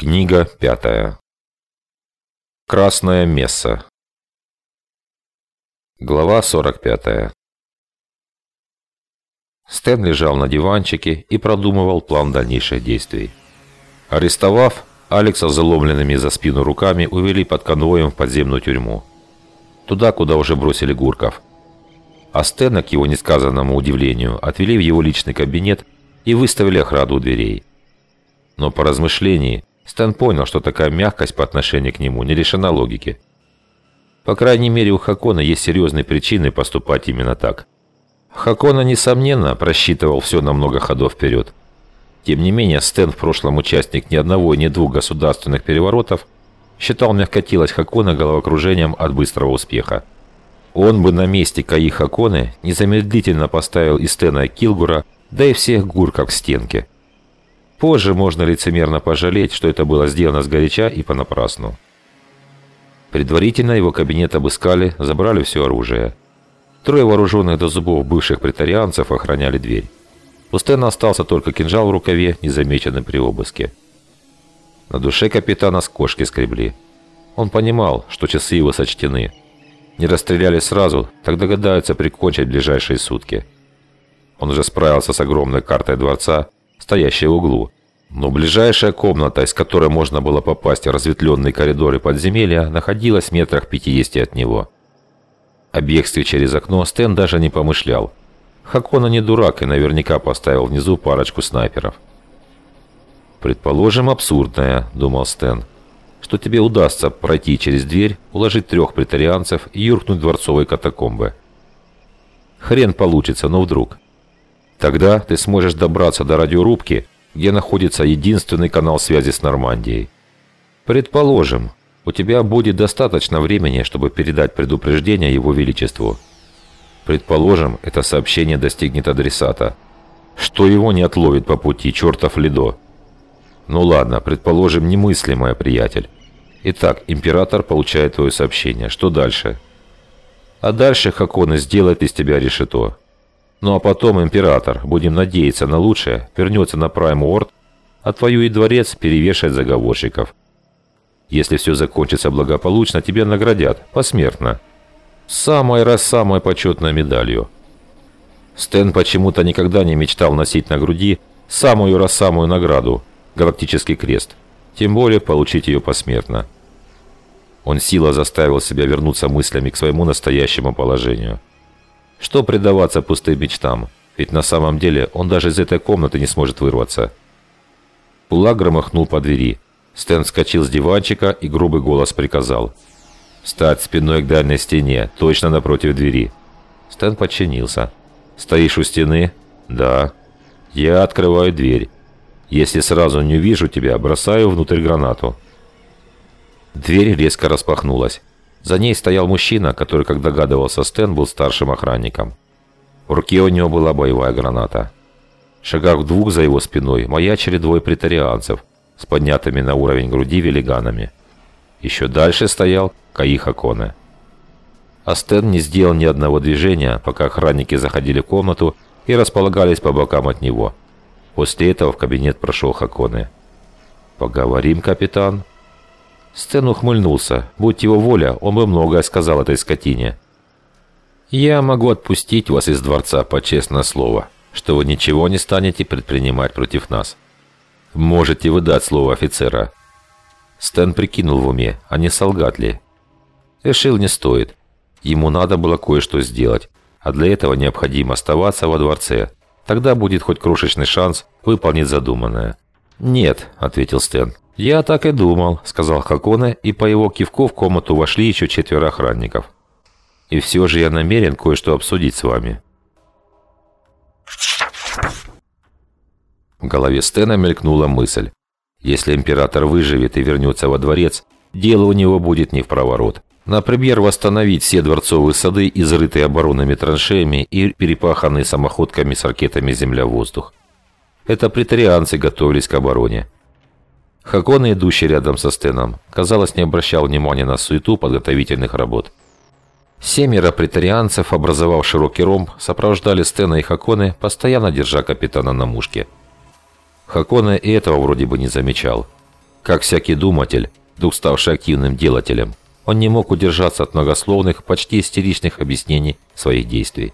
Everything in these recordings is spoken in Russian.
Книга пятая. Красная месса. Глава 45. Стэн лежал на диванчике и продумывал план дальнейших действий. Арестовав, Алекса заломленными за спину руками увели под конвоем в подземную тюрьму. Туда, куда уже бросили Гурков. А Стэна, к его несказанному удивлению, отвели в его личный кабинет и выставили охрану у дверей. Но по размышлении Стэн понял, что такая мягкость по отношению к нему не лишена логики. По крайней мере, у Хакона есть серьезные причины поступать именно так. Хакона, несомненно, просчитывал все на много ходов вперед. Тем не менее, Стэн, в прошлом участник ни одного и ни двух государственных переворотов, считал мягкотелость Хакона головокружением от быстрого успеха. Он бы на месте Каи Хаконы незамедлительно поставил и Стена Килгура, да и всех гурков к стенке. Позже можно лицемерно пожалеть, что это было сделано сгоряча и понапрасну. Предварительно его кабинет обыскали, забрали все оружие. Трое вооруженных до зубов бывших претарианцев охраняли дверь. У Стэна остался только кинжал в рукаве, незамеченный при обыске. На душе капитана с кошки скребли. Он понимал, что часы его сочтены. Не расстреляли сразу, так догадаются прикончить ближайшие сутки. Он уже справился с огромной картой дворца, стоящей в углу. Но ближайшая комната, из которой можно было попасть в разветвленные коридоры подземелья, находилась в метрах 50 от него. О бегстве через окно Стэн даже не помышлял. Хакона не дурак и наверняка поставил внизу парочку снайперов. «Предположим, абсурдное», — думал Стэн, «что тебе удастся пройти через дверь, уложить трех претарианцев и юркнуть в дворцовые катакомбы. Хрен получится, но вдруг. Тогда ты сможешь добраться до радиорубки, где находится единственный канал связи с Нормандией. Предположим, у тебя будет достаточно времени, чтобы передать предупреждение Его Величеству. Предположим, это сообщение достигнет адресата. Что его не отловит по пути, чертов Лидо? Ну ладно, предположим, немыслимое, приятель. Итак, император получает твое сообщение. Что дальше? А дальше Хаконы сделает из тебя решето. Ну а потом император, будем надеяться на лучшее, вернется на Прайм Уорд, твою и дворец перевешает заговорщиков. Если все закончится благополучно, тебя наградят, посмертно. Самой раз самой почетной медалью. Стэн почему-то никогда не мечтал носить на груди самую раз самую награду – Галактический крест. Тем более получить ее посмертно. Он сила заставил себя вернуться мыслями к своему настоящему положению – что предаваться пустым мечтам? Ведь на самом деле он даже из этой комнаты не сможет вырваться. Кулак громыхнул по двери. Стэн вскочил с диванчика и грубый голос приказал. «Встать спиной к дальней стене, точно напротив двери». Стэн подчинился. «Стоишь у стены?» «Да». «Я открываю дверь. Если сразу не увижу тебя, бросаю внутрь гранату». Дверь резко распахнулась. За ней стоял мужчина, который, как догадывался Стэн, был старшим охранником. В руке у него была боевая граната. В шагах двух за его спиной маячили двое претарианцев с поднятыми на уровень груди велиганами. Еще дальше стоял Каиха Коне. А Стэн не сделал ни одного движения, пока охранники заходили в комнату и располагались по бокам от него. После этого в кабинет прошел Хаконе. «Поговорим, капитан?» Стэн ухмыльнулся. Будь его воля, он бы многое сказал этой скотине. «Я могу отпустить вас из дворца по честное слово, что вы ничего не станете предпринимать против нас. Можете вы дать слово офицера». Стэн прикинул в уме, а не солгат ли. Решил, не стоит. Ему надо было кое-что сделать, а для этого необходимо оставаться во дворце. Тогда будет хоть крошечный шанс выполнить задуманное. «Нет», — ответил Стэн. «Я так и думал», — сказал Хаконе, и по его кивку в комнату вошли еще четверо охранников. «И все же я намерен кое-что обсудить с вами». В голове Стена мелькнула мысль. Если император выживет и вернется во дворец, дело у него будет не в проворот. Например, восстановить все дворцовые сады, изрытые оборонными траншеями и перепаханные самоходками с ракетами земля-воздух. Это претарианцы готовились к обороне. Хакон, идущий рядом со Стеном, казалось, не обращал внимания на суету подготовительных работ. Семеро претарианцев, образовав широкий ромб, сопровождали Стена и Хаконы, постоянно держа капитана на мушке. Хаконе и этого вроде бы не замечал. Как всякий думатель, вдруг ставший активным делателем, он не мог удержаться от многословных, почти истеричных объяснений своих действий.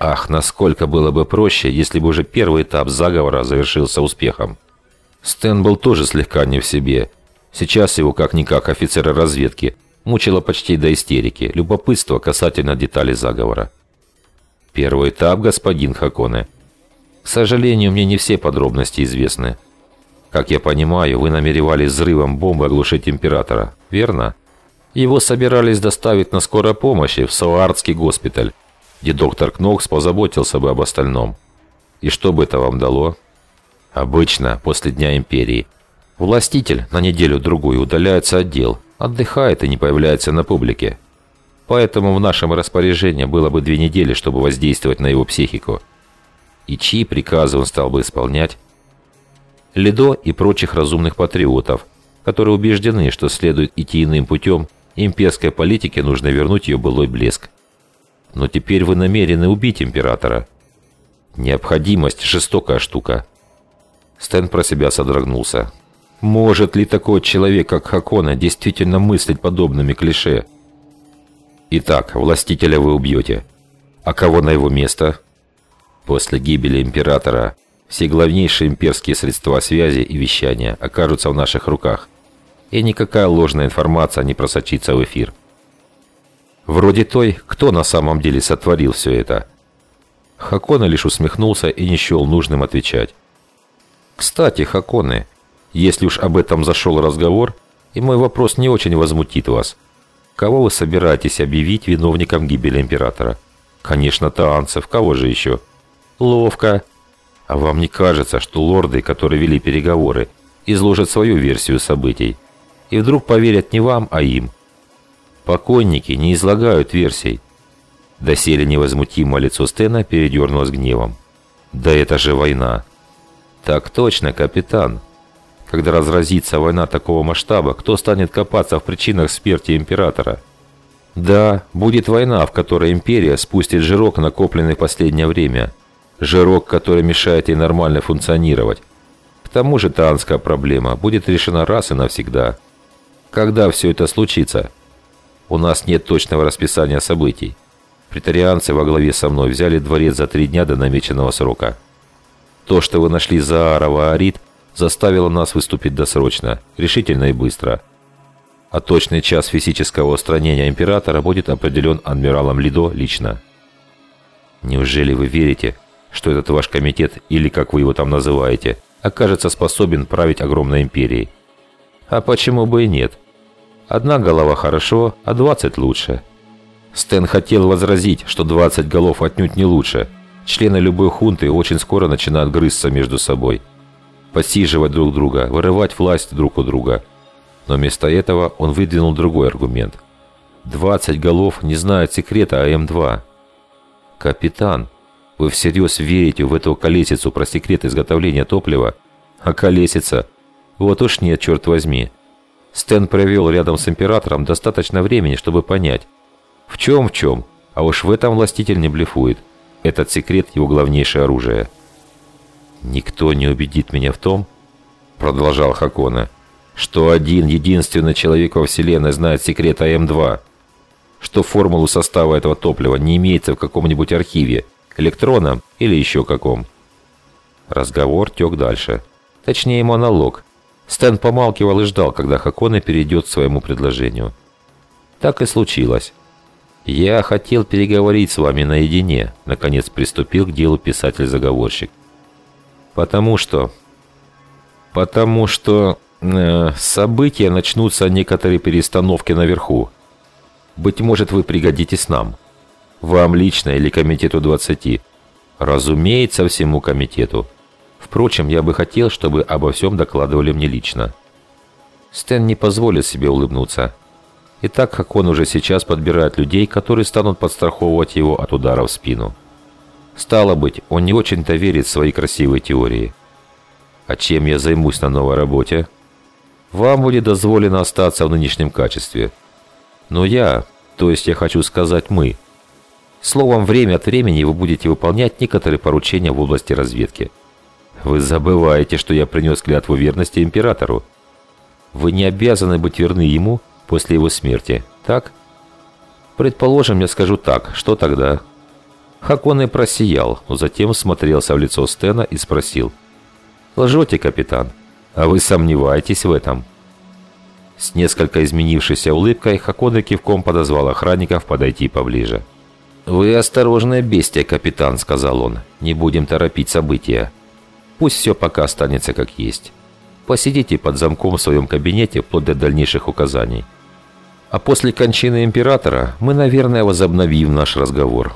Ах, насколько было бы проще, если бы уже первый этап заговора завершился успехом. Стэн был тоже слегка не в себе. Сейчас его, как-никак, офицеры разведки, мучило почти до истерики, любопытство касательно деталей заговора. Первый этап, господин Хаконе. К сожалению, мне не все подробности известны. Как я понимаю, вы намеревались взрывом бомбы оглушить императора, верно? Его собирались доставить на скорой помощи в Сауардский госпиталь, где доктор Кнокс позаботился бы об остальном. И что бы это вам дало? Обычно, после Дня Империи, властитель на неделю-другую удаляется от дел, отдыхает и не появляется на публике. Поэтому в нашем распоряжении было бы две недели, чтобы воздействовать на его психику. И чьи приказы он стал бы исполнять? Ледо и прочих разумных патриотов, которые убеждены, что следует идти иным путем, имперской политике нужно вернуть ее былой блеск. Но теперь вы намерены убить императора. Необходимость – жестокая штука. Стэн про себя содрогнулся. Может ли такой человек, как Хакона, действительно мыслить подобными клише? Итак, властителя вы убьете. А кого на его место? После гибели императора все главнейшие имперские средства связи и вещания окажутся в наших руках, и никакая ложная информация не просочится в эфир. Вроде той, кто на самом деле сотворил все это. Хакона лишь усмехнулся и не счел нужным отвечать. Кстати, Хаконы, если уж об этом зашел разговор, и мой вопрос не очень возмутит вас. Кого вы собираетесь объявить виновником гибели императора? Конечно, Таанцев. Кого же еще? Ловко. А вам не кажется, что лорды, которые вели переговоры, изложат свою версию событий? И вдруг поверят не вам, а им? Покойники не излагают версий. Доселе невозмутимое лицо Стена передернулось гневом. Да это же война. Так точно, капитан. Когда разразится война такого масштаба, кто станет копаться в причинах смерти императора? Да, будет война, в которой империя спустит жирок, накопленный в последнее время. Жирок, который мешает ей нормально функционировать. К тому же таанская проблема будет решена раз и навсегда. Когда все это случится? У нас нет точного расписания событий. Притарианцы во главе со мной взяли дворец за три дня до намеченного срока. То, что вы нашли Заарова Арит, заставило нас выступить досрочно, решительно и быстро. А точный час физического устранения императора будет определен адмиралом Лидо лично. Неужели вы верите, что этот ваш комитет, или как вы его там называете, окажется способен править огромной империей? А почему бы и нет? Одна голова хорошо, а 20 лучше. Стэн хотел возразить, что 20 голов отнюдь не лучше – Члены любой хунты очень скоро начинают грызться между собой, посиживать друг друга, вырывать власть друг у друга. Но вместо этого он выдвинул другой аргумент. 20 голов не знают секрета АМ-2. Капитан, вы всерьез верите в эту колесицу про секрет изготовления топлива? А колесица? Вот уж нет, черт возьми. Стэн провел рядом с императором достаточно времени, чтобы понять. В чем в чем, а уж в этом властитель не блефует. Этот секрет – его главнейшее оружие. «Никто не убедит меня в том, – продолжал Хакона, – что один единственный человек во Вселенной знает секрет АМ-2, что формулу состава этого топлива не имеется в каком-нибудь архиве, электронном или еще каком». Разговор тек дальше. Точнее, монолог. Стэн помалкивал и ждал, когда Хакона перейдет к своему предложению. Так и случилось. «Я хотел переговорить с вами наедине», — наконец приступил к делу писатель-заговорщик. «Потому что... Потому что... Э, события начнутся некоторые перестановки наверху. Быть может, вы пригодитесь нам. Вам лично или комитету 20. Разумеется, всему комитету. Впрочем, я бы хотел, чтобы обо всем докладывали мне лично». Стэн не позволит себе улыбнуться. И так как он уже сейчас подбирает людей, которые станут подстраховывать его от удара в спину. Стало быть, он не очень-то верит в свои красивые теории. А чем я займусь на новой работе? Вам будет дозволено остаться в нынешнем качестве. Но я, то есть я хочу сказать мы. Словом, время от времени вы будете выполнять некоторые поручения в области разведки. Вы забываете, что я принес клятву верности императору. вы не обязаны быть верны ему после его смерти, так? Предположим, я скажу так, что тогда? Хаконе просиял, но затем смотрелся в лицо Стена и спросил. «Лжете, капитан? А вы сомневаетесь в этом?» С несколько изменившейся улыбкой Хаконе кивком подозвал охранников подойти поближе. «Вы осторожное бестия, капитан», — сказал он. «Не будем торопить события. Пусть все пока останется как есть. Посидите под замком в своем кабинете вплоть до дальнейших указаний. А после кончины императора мы, наверное, возобновим наш разговор».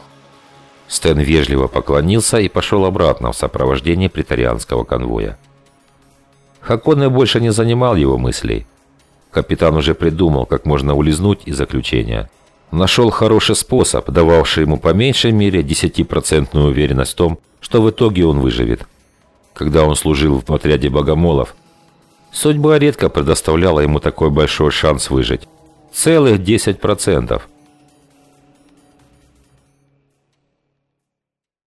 Стэн вежливо поклонился и пошел обратно в сопровождении претарианского конвоя. Хаконе больше не занимал его мыслей. Капитан уже придумал, как можно улизнуть из заключения. Нашел хороший способ, дававший ему по меньшей мере 10% уверенность в том, что в итоге он выживет. Когда он служил в отряде богомолов, судьба редко предоставляла ему такой большой шанс выжить. Целых 10%.